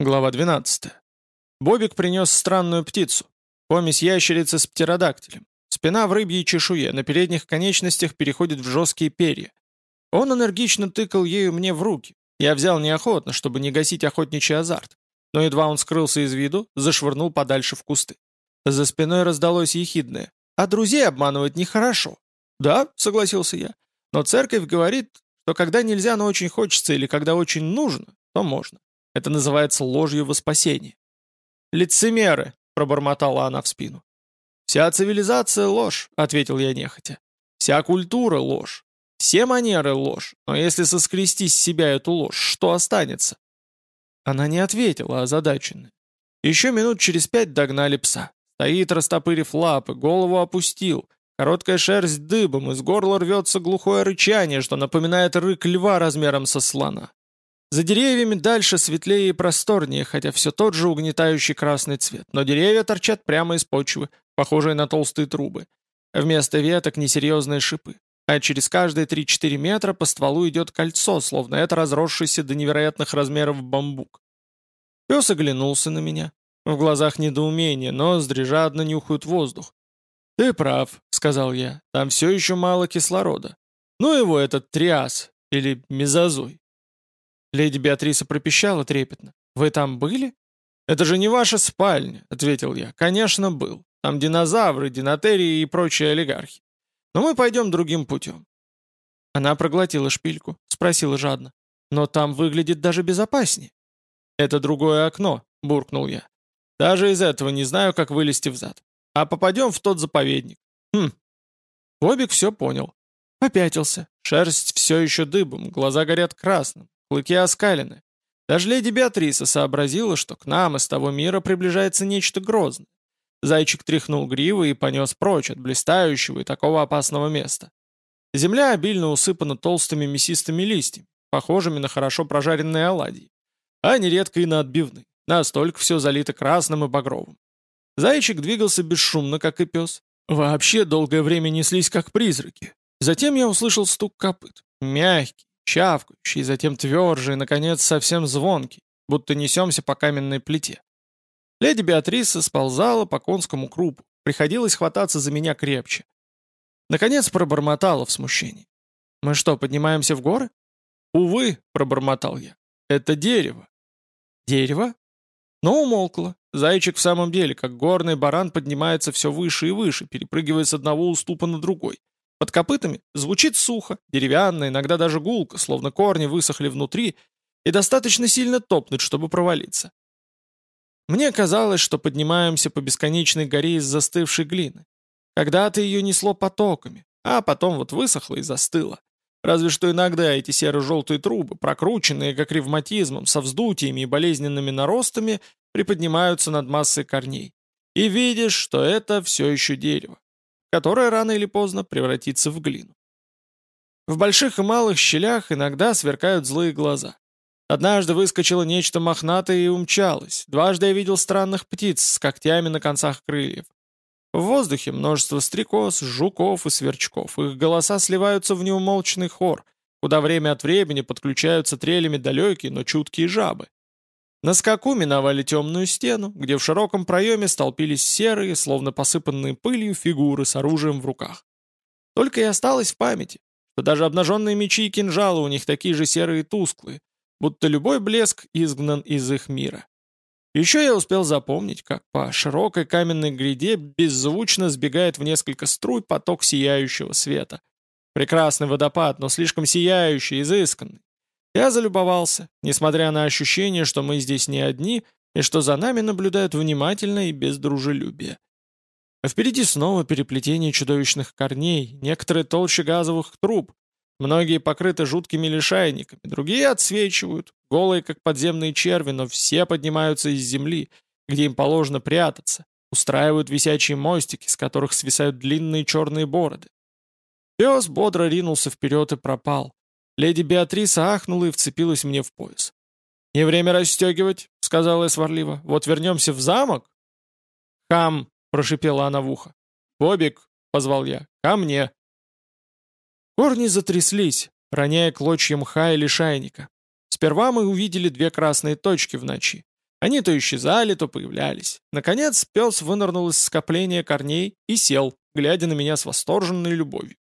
Глава 12. Бобик принес странную птицу. Помесь ящерицы с птеродактилем. Спина в рыбьей чешуе, на передних конечностях переходит в жесткие перья. Он энергично тыкал ею мне в руки. Я взял неохотно, чтобы не гасить охотничий азарт. Но едва он скрылся из виду, зашвырнул подальше в кусты. За спиной раздалось ехидное. «А друзей обманывать нехорошо». «Да», — согласился я. «Но церковь говорит, что когда нельзя, но очень хочется, или когда очень нужно, то можно. Это называется ложью во спасение. «Лицемеры!» — пробормотала она в спину. «Вся цивилизация — ложь», — ответил я нехотя. «Вся культура — ложь. Все манеры — ложь. Но если соскрести с себя эту ложь, что останется?» Она не ответила, озадаченно. Еще минут через пять догнали пса. Стоит, растопырив лапы, голову опустил. Короткая шерсть дыбом, из горла рвется глухое рычание, что напоминает рык льва размером со слона. За деревьями дальше светлее и просторнее, хотя все тот же угнетающий красный цвет, но деревья торчат прямо из почвы, похожие на толстые трубы. Вместо веток несерьезные шипы. А через каждые 3-4 метра по стволу идет кольцо, словно это разросшийся до невероятных размеров бамбук. Пес оглянулся на меня. В глазах недоумение, ноздри жадно нюхают воздух. «Ты прав», — сказал я, — «там все еще мало кислорода. Ну его этот триас, или мезозой. Леди Беатриса пропищала трепетно. «Вы там были?» «Это же не ваша спальня», — ответил я. «Конечно, был. Там динозавры, динотерии и прочие олигархи. Но мы пойдем другим путем». Она проглотила шпильку, спросила жадно. «Но там выглядит даже безопаснее». «Это другое окно», — буркнул я. «Даже из этого не знаю, как вылезти взад. А попадем в тот заповедник». «Хм». Бобик все понял. Попятился. Шерсть все еще дыбом, глаза горят красным. Клыки оскалены. Даже леди Беатриса сообразила, что к нам из того мира приближается нечто грозное. Зайчик тряхнул гривы и понес прочь от блистающего и такого опасного места. Земля обильно усыпана толстыми мясистыми листьями, похожими на хорошо прожаренные оладьи, а нередко и на отбивные. Настолько все залито красным и багровым. Зайчик двигался бесшумно, как и пес. Вообще долгое время неслись, как призраки. Затем я услышал стук копыт. Мягкий, чавкающий, затем тверже и, наконец, совсем звонкий, будто несемся по каменной плите. Леди Беатриса сползала по конскому крупу, приходилось хвататься за меня крепче. Наконец пробормотала в смущении. «Мы что, поднимаемся в горы?» «Увы», — пробормотал я, — «это дерево». «Дерево?» Но умолкла. Зайчик в самом деле, как горный баран, поднимается все выше и выше, перепрыгивая с одного уступа на другой. Под копытами звучит сухо, деревянно, иногда даже гулко, словно корни высохли внутри, и достаточно сильно топнуть, чтобы провалиться. Мне казалось, что поднимаемся по бесконечной горе из застывшей глины. Когда-то ее несло потоками, а потом вот высохло и застыло. Разве что иногда эти серо-желтые трубы, прокрученные как ревматизмом, со вздутиями и болезненными наростами, приподнимаются над массой корней. И видишь, что это все еще дерево которая рано или поздно превратится в глину. В больших и малых щелях иногда сверкают злые глаза. Однажды выскочило нечто мохнатое и умчалось. Дважды я видел странных птиц с когтями на концах крыльев. В воздухе множество стрекоз, жуков и сверчков. Их голоса сливаются в неумолчный хор, куда время от времени подключаются трелями далекие, но чуткие жабы. На скаку миновали темную стену, где в широком проеме столпились серые, словно посыпанные пылью, фигуры с оружием в руках. Только и осталось в памяти, что даже обнаженные мечи и кинжалы у них такие же серые и тусклые, будто любой блеск изгнан из их мира. Еще я успел запомнить, как по широкой каменной гряде беззвучно сбегает в несколько струй поток сияющего света. Прекрасный водопад, но слишком сияющий, изысканный. Я залюбовался, несмотря на ощущение, что мы здесь не одни, и что за нами наблюдают внимательно и без дружелюбия. А впереди снова переплетение чудовищных корней, некоторые толще газовых труб, многие покрыты жуткими лишайниками, другие отсвечивают, голые как подземные черви, но все поднимаются из земли, где им положено прятаться, устраивают висячие мостики, с которых свисают длинные черные бороды. Пес бодро ринулся вперед и пропал. Леди Беатриса ахнула и вцепилась мне в пояс. «Не время расстегивать», — сказала я сварливо. «Вот вернемся в замок?» «Хам», — прошипела она в ухо. «Бобик», — позвал я, — «ко мне». Корни затряслись, роняя клочья мха или шайника. Сперва мы увидели две красные точки в ночи. Они то исчезали, то появлялись. Наконец пес вынырнул из скопления корней и сел, глядя на меня с восторженной любовью.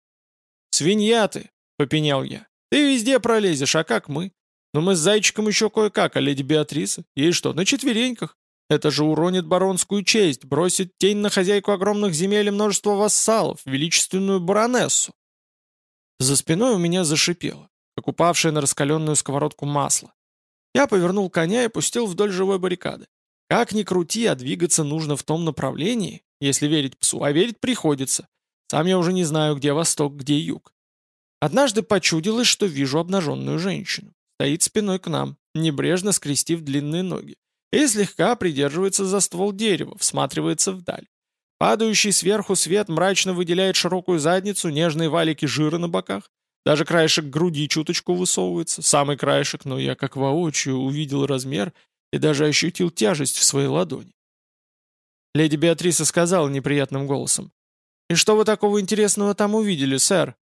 «Свинья ты!» — попенял я. «Ты везде пролезешь, а как мы? Но мы с зайчиком еще кое-как, а леди Беатриса? Ей что, на четвереньках? Это же уронит баронскую честь, бросит тень на хозяйку огромных земель и множество вассалов, величественную баронессу. За спиной у меня зашипело, как упавшее на раскаленную сковородку масло. Я повернул коня и пустил вдоль живой баррикады. Как ни крути, а двигаться нужно в том направлении, если верить псу, а верить приходится. Сам я уже не знаю, где восток, где юг. Однажды почудилось, что вижу обнаженную женщину. Стоит спиной к нам, небрежно скрестив длинные ноги и слегка придерживается за ствол дерева, всматривается вдаль. Падающий сверху свет мрачно выделяет широкую задницу, нежные валики жира на боках. Даже краешек груди чуточку высовывается, самый краешек, но я как воочию увидел размер и даже ощутил тяжесть в своей ладони. Леди Беатриса сказала неприятным голосом. «И что вы такого интересного там увидели, сэр?»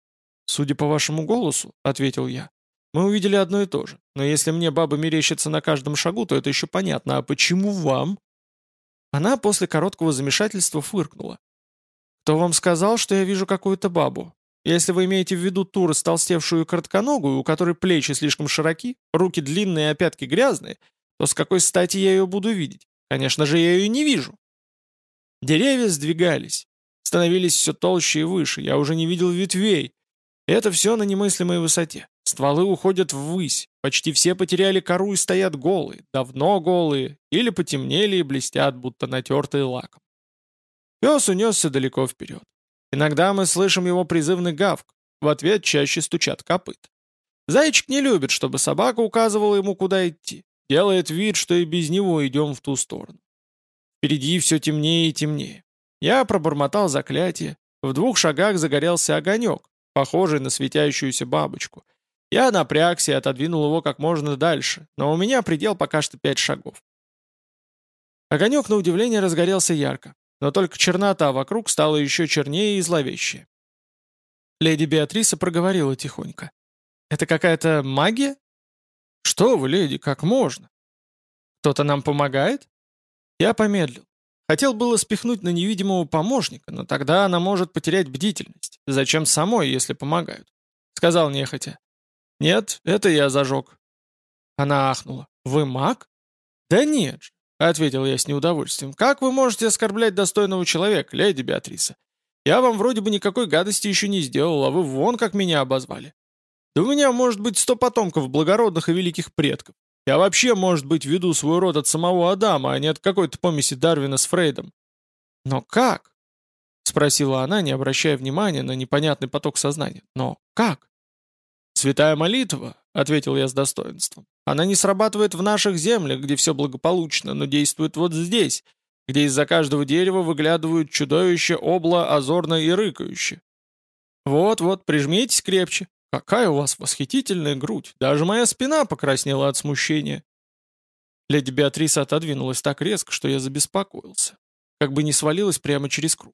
«Судя по вашему голосу», — ответил я, мы увидели одно и то же. Но если мне баба мерещится на каждом шагу, то это еще понятно. А почему вам?» Она после короткого замешательства фыркнула. «Кто вам сказал, что я вижу какую-то бабу? Если вы имеете в виду ту растолстевшую коротконогую, у которой плечи слишком широки, руки длинные, а пятки грязные, то с какой стати я ее буду видеть? Конечно же, я ее не вижу». Деревья сдвигались, становились все толще и выше, я уже не видел ветвей. Это все на немыслимой высоте. Стволы уходят ввысь, почти все потеряли кору и стоят голые, давно голые, или потемнели и блестят, будто натертые лаком. Пес унесся далеко вперед. Иногда мы слышим его призывный гавк, в ответ чаще стучат копыт. Зайчик не любит, чтобы собака указывала ему, куда идти. Делает вид, что и без него идем в ту сторону. Впереди все темнее и темнее. Я пробормотал заклятие. В двух шагах загорелся огонек, похожий на светящуюся бабочку — я напрягся и отодвинул его как можно дальше, но у меня предел пока что пять шагов. Огонек, на удивление, разгорелся ярко, но только чернота вокруг стала еще чернее и зловещее. Леди Беатриса проговорила тихонько. «Это какая-то магия?» «Что вы, леди, как можно?» «Кто-то нам помогает?» Я помедлил. Хотел было спихнуть на невидимого помощника, но тогда она может потерять бдительность. Зачем самой, если помогают? Сказал нехотя. «Нет, это я зажег». Она ахнула. «Вы маг?» «Да нет же», — ответил я с неудовольствием. «Как вы можете оскорблять достойного человека, леди Беатриса? Я вам вроде бы никакой гадости еще не сделал, а вы вон как меня обозвали. Да у меня может быть сто потомков благородных и великих предков. Я вообще, может быть, веду свой род от самого Адама, а не от какой-то помеси Дарвина с Фрейдом». «Но как?» — спросила она, не обращая внимания на непонятный поток сознания. «Но как?» «Святая молитва», — ответил я с достоинством. «Она не срабатывает в наших землях, где все благополучно, но действует вот здесь, где из-за каждого дерева выглядывают чудовище, обла, озорно и рыкающее. Вот-вот, прижмитесь крепче. Какая у вас восхитительная грудь. Даже моя спина покраснела от смущения». Леди Беатриса отодвинулась так резко, что я забеспокоился. Как бы не свалилась прямо через круг.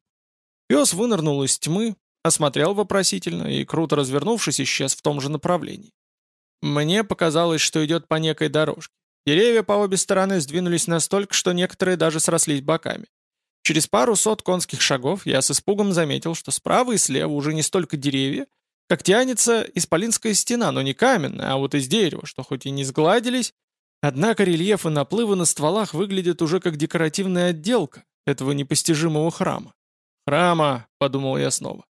Пес вынырнул из тьмы, осмотрел вопросительно и, круто развернувшись, исчез в том же направлении. Мне показалось, что идет по некой дорожке. Деревья по обе стороны сдвинулись настолько, что некоторые даже срослись боками. Через пару сот конских шагов я с испугом заметил, что справа и слева уже не столько деревья, как тянется исполинская стена, но не каменная, а вот из дерева, что хоть и не сгладились, однако рельефы наплыва на стволах выглядят уже как декоративная отделка этого непостижимого храма. «Храма», — подумал я снова.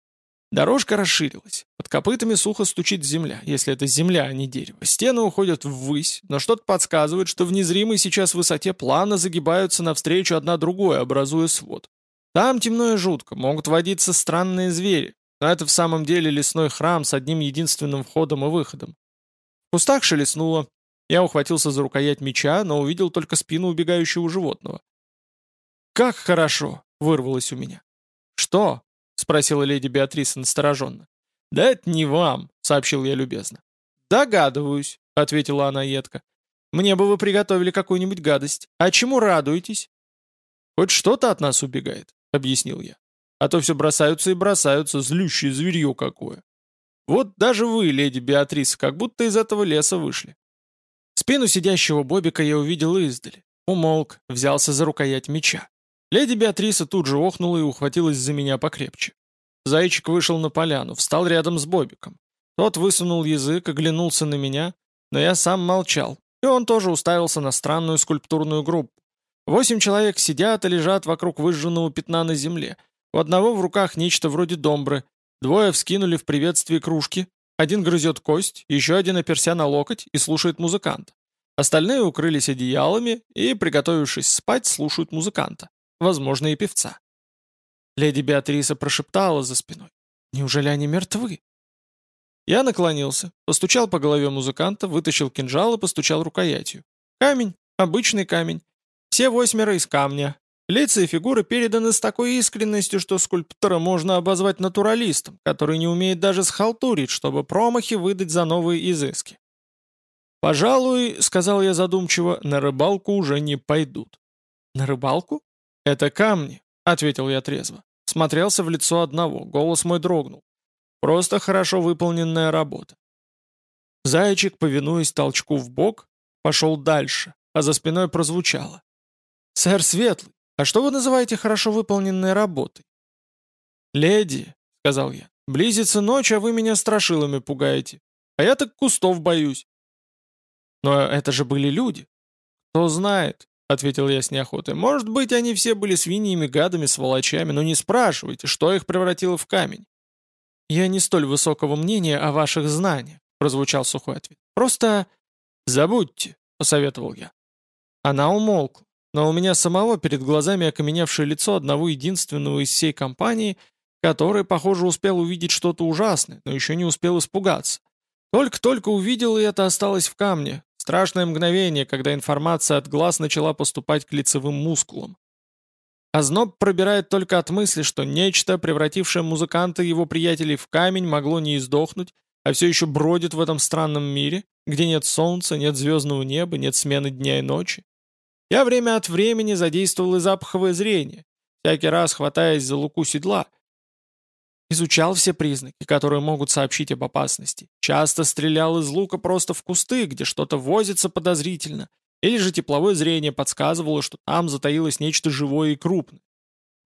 Дорожка расширилась. Под копытами сухо стучит земля, если это земля, а не дерево. Стены уходят ввысь, но что-то подсказывает, что в незримой сейчас высоте плавно загибаются навстречу одна другой, образуя свод. Там темно и жутко, могут водиться странные звери, но это в самом деле лесной храм с одним единственным входом и выходом. В кустах шелестнуло. Я ухватился за рукоять меча, но увидел только спину убегающего животного. «Как хорошо!» — вырвалось у меня. «Что?» — спросила леди Беатриса настороженно. «Да это не вам», — сообщил я любезно. «Догадываюсь», — ответила она едко. «Мне бы вы приготовили какую-нибудь гадость. А чему радуетесь?» «Хоть что-то от нас убегает», — объяснил я. «А то все бросаются и бросаются, злющее зверье какое. Вот даже вы, леди Беатриса, как будто из этого леса вышли». Спину сидящего Бобика я увидел издали. умолк, взялся за рукоять меча. Леди Беатриса тут же охнула и ухватилась за меня покрепче. Зайчик вышел на поляну, встал рядом с Бобиком. Тот высунул язык, оглянулся на меня, но я сам молчал, и он тоже уставился на странную скульптурную группу. Восемь человек сидят и лежат вокруг выжженного пятна на земле. У одного в руках нечто вроде домбры, двое вскинули в приветствии кружки, один грызет кость, еще один оперся на локоть и слушает музыканта. Остальные укрылись одеялами и, приготовившись спать, слушают музыканта возможно, и певца. Леди Беатриса прошептала за спиной. «Неужели они мертвы?» Я наклонился, постучал по голове музыканта, вытащил кинжал и постучал рукоятью. Камень, обычный камень. Все восьмеро из камня. Лица и фигуры переданы с такой искренностью, что скульптора можно обозвать натуралистом, который не умеет даже схалтурить, чтобы промахи выдать за новые изыски. «Пожалуй, — сказал я задумчиво, — на рыбалку уже не пойдут». «На рыбалку?» «Это камни», — ответил я трезво. Смотрелся в лицо одного, голос мой дрогнул. «Просто хорошо выполненная работа». Зайчик, повинуясь толчку в бок, пошел дальше, а за спиной прозвучало. «Сэр Светлый, а что вы называете хорошо выполненной работой?» «Леди», — сказал я, — «близится ночь, а вы меня страшилами пугаете. А я так кустов боюсь». «Но это же были люди». «Кто знает. — ответил я с неохотой. «Может быть, они все были свиньями, гадами, сволочами, но не спрашивайте, что их превратило в камень». «Я не столь высокого мнения о ваших знаниях», — прозвучал сухой ответ. «Просто забудьте», — посоветовал я. Она умолкла, но у меня самого перед глазами окаменевшее лицо одного единственного из всей компании, который, похоже, успел увидеть что-то ужасное, но еще не успел испугаться. Только-только увидел, и это осталось в камне, Страшное мгновение, когда информация от глаз начала поступать к лицевым мускулам. Озноб пробирает только от мысли, что нечто, превратившее музыканта и его приятелей в камень, могло не издохнуть, а все еще бродит в этом странном мире, где нет солнца, нет звездного неба, нет смены дня и ночи. Я время от времени задействовал и запаховое зрение, всякий раз хватаясь за луку седла, Изучал все признаки, которые могут сообщить об опасности. Часто стрелял из лука просто в кусты, где что-то возится подозрительно. Или же тепловое зрение подсказывало, что там затаилось нечто живое и крупное.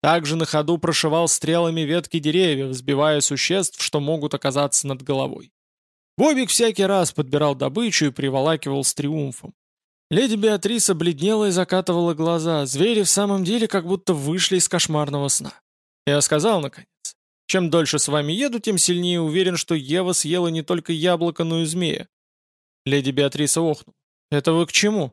Также на ходу прошивал стрелами ветки деревьев, сбивая существ, что могут оказаться над головой. Бобик всякий раз подбирал добычу и приволакивал с триумфом. Леди Беатриса бледнела и закатывала глаза. Звери в самом деле как будто вышли из кошмарного сна. Я сказал, наконец, чем дольше с вами еду, тем сильнее уверен, что Ева съела не только яблоко, но и змея». Леди Беатриса охнула. «Это вы к чему?»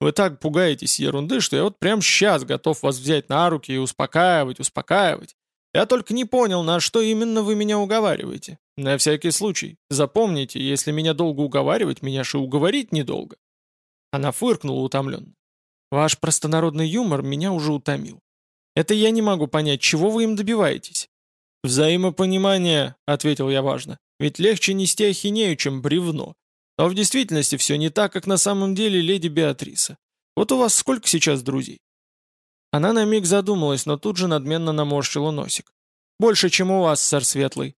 «Вы так пугаетесь ерунды, что я вот прямо сейчас готов вас взять на руки и успокаивать, успокаивать. Я только не понял, на что именно вы меня уговариваете. На всякий случай, запомните, если меня долго уговаривать, меня же уговорить недолго». Она фыркнула утомленно. «Ваш простонародный юмор меня уже утомил. Это я не могу понять, чего вы им добиваетесь. «Взаимопонимание», — ответил я важно. «Ведь легче нести ахинею, чем бревно. Но в действительности все не так, как на самом деле леди Беатриса. Вот у вас сколько сейчас друзей?» Она на миг задумалась, но тут же надменно наморщила носик. «Больше, чем у вас, сэр Светлый».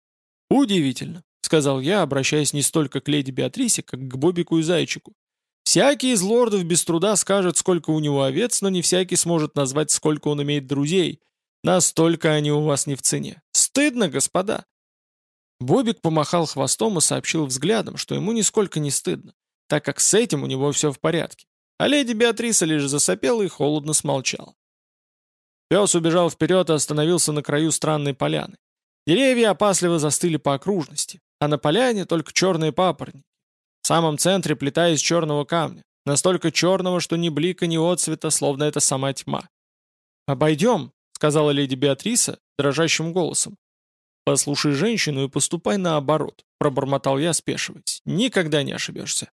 «Удивительно», — сказал я, обращаясь не столько к леди Беатрисе, как к Бобику и Зайчику. «Всякий из лордов без труда скажет, сколько у него овец, но не всякий сможет назвать, сколько он имеет друзей. Настолько они у вас не в цене. Стыдно, господа!» Бобик помахал хвостом и сообщил взглядом, что ему нисколько не стыдно, так как с этим у него все в порядке. А леди Беатриса лишь засопела и холодно смолчала. Пес убежал вперед и остановился на краю странной поляны. Деревья опасливо застыли по окружности, а на поляне только черные папоротники. В самом центре плита из черного камня, настолько черного, что ни блика, ни отцвета, словно это сама тьма. «Обойдем», — сказала леди Беатриса дрожащим голосом. «Послушай женщину и поступай наоборот», — пробормотал я, спешиваясь. «Никогда не ошибешься».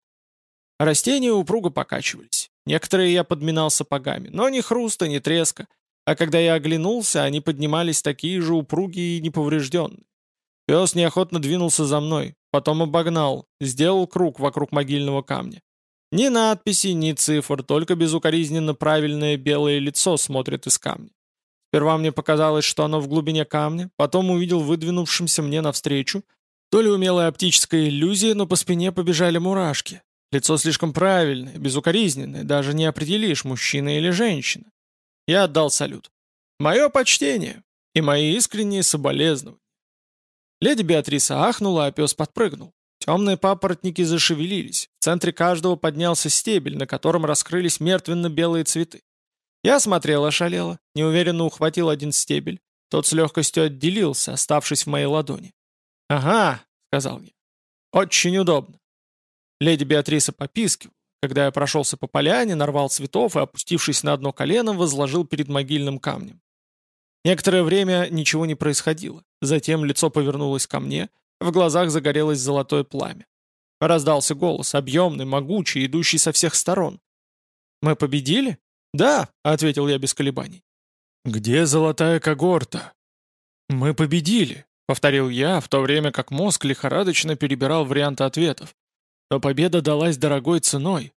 Растения упруго покачивались. Некоторые я подминал сапогами, но ни хруста, ни треска. А когда я оглянулся, они поднимались такие же упругие и неповрежденные. Пес неохотно двинулся за мной, потом обогнал, сделал круг вокруг могильного камня. Ни надписи, ни цифр, только безукоризненно правильное белое лицо смотрит из камня. Сперва мне показалось, что оно в глубине камня, потом увидел выдвинувшимся мне навстречу. То ли умелая оптическая иллюзия, но по спине побежали мурашки. Лицо слишком правильное, безукоризненное, даже не определишь, мужчина или женщина. Я отдал салют. «Мое почтение и мои искренние соболезнования». Леди Беатриса ахнула, а пес подпрыгнул. Темные папоротники зашевелились. В центре каждого поднялся стебель, на котором раскрылись мертвенно-белые цветы. Я смотрел ошалело, неуверенно ухватил один стебель. Тот с легкостью отделился, оставшись в моей ладони. «Ага», — сказал я. «Очень удобно». Леди Беатриса попискивала. Когда я прошелся по поляне, нарвал цветов и, опустившись на одно колено, возложил перед могильным камнем. Некоторое время ничего не происходило. Затем лицо повернулось ко мне, в глазах загорелось золотое пламя. Раздался голос, объемный, могучий, идущий со всех сторон. «Мы победили?» «Да», — ответил я без колебаний. «Где золотая когорта?» «Мы победили», — повторил я, в то время как мозг лихорадочно перебирал варианты ответов. «Но победа далась дорогой ценой».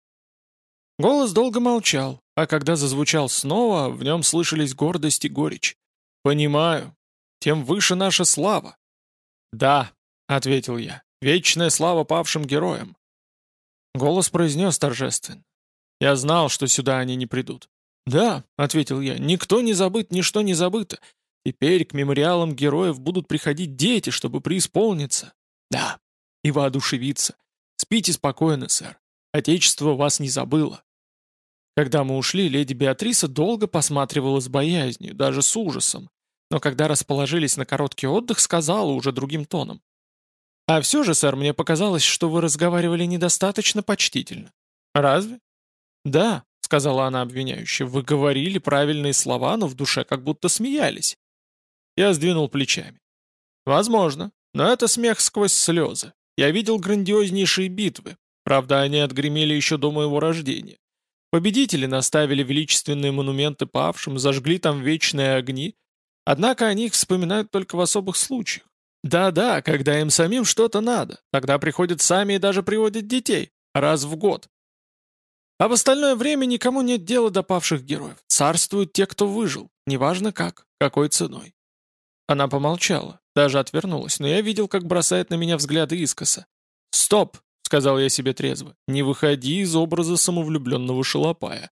Голос долго молчал, а когда зазвучал снова, в нем слышались гордость и горечь. «Понимаю. Тем выше наша слава». «Да», — ответил я, — «вечная слава павшим героям». Голос произнес торжественно. Я знал, что сюда они не придут. «Да», — ответил я, — «никто не забыт, ничто не забыто. Теперь к мемориалам героев будут приходить дети, чтобы преисполниться. Да, и воодушевиться. Спите спокойно, сэр. Отечество вас не забыло». Когда мы ушли, леди Беатриса долго посматривала с боязнью, даже с ужасом, но когда расположились на короткий отдых, сказала уже другим тоном. «А все же, сэр, мне показалось, что вы разговаривали недостаточно почтительно». «Разве?» «Да», — сказала она обвиняюще, — «вы говорили правильные слова, но в душе как будто смеялись». Я сдвинул плечами. «Возможно, но это смех сквозь слезы. Я видел грандиознейшие битвы, правда, они отгремели еще до моего рождения. Победители наставили величественные монументы павшим, зажгли там вечные огни, однако о них вспоминают только в особых случаях. Да-да, когда им самим что-то надо, тогда приходят сами и даже приводят детей, раз в год. А в остальное время никому нет дела до павших героев. Царствуют те, кто выжил, неважно как, какой ценой. Она помолчала, даже отвернулась, но я видел, как бросает на меня взгляды искоса. «Стоп!» — сказал я себе трезво. «Не выходи из образа самовлюбленного шалопая.